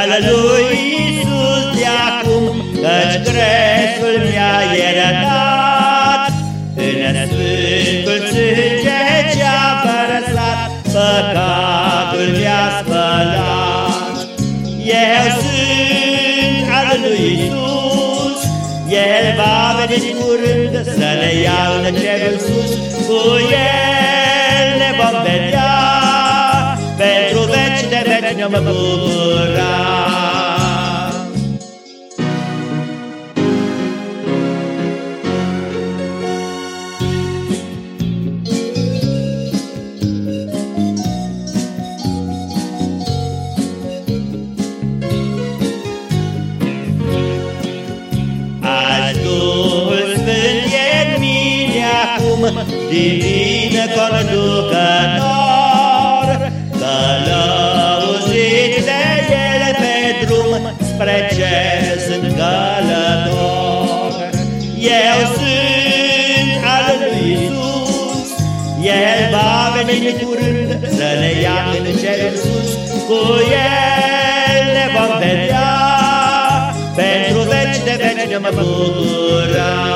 al lui Iisus de acum, Căci cresul mi-a iertat, În Sfântul sânge ce-a vărsat, Păcatul mi-a spălat. Eu sunt al lui Iisus, El va veni curând să ne ia în cerul sus, de veci ne-om bucura. divin conducător, spre cer sunt călător. Eu sunt al lui Iisus, El va veni curând să ne ia în cer sus, cu El ne vom vedea, pentru veci de veci ne-am bucurat.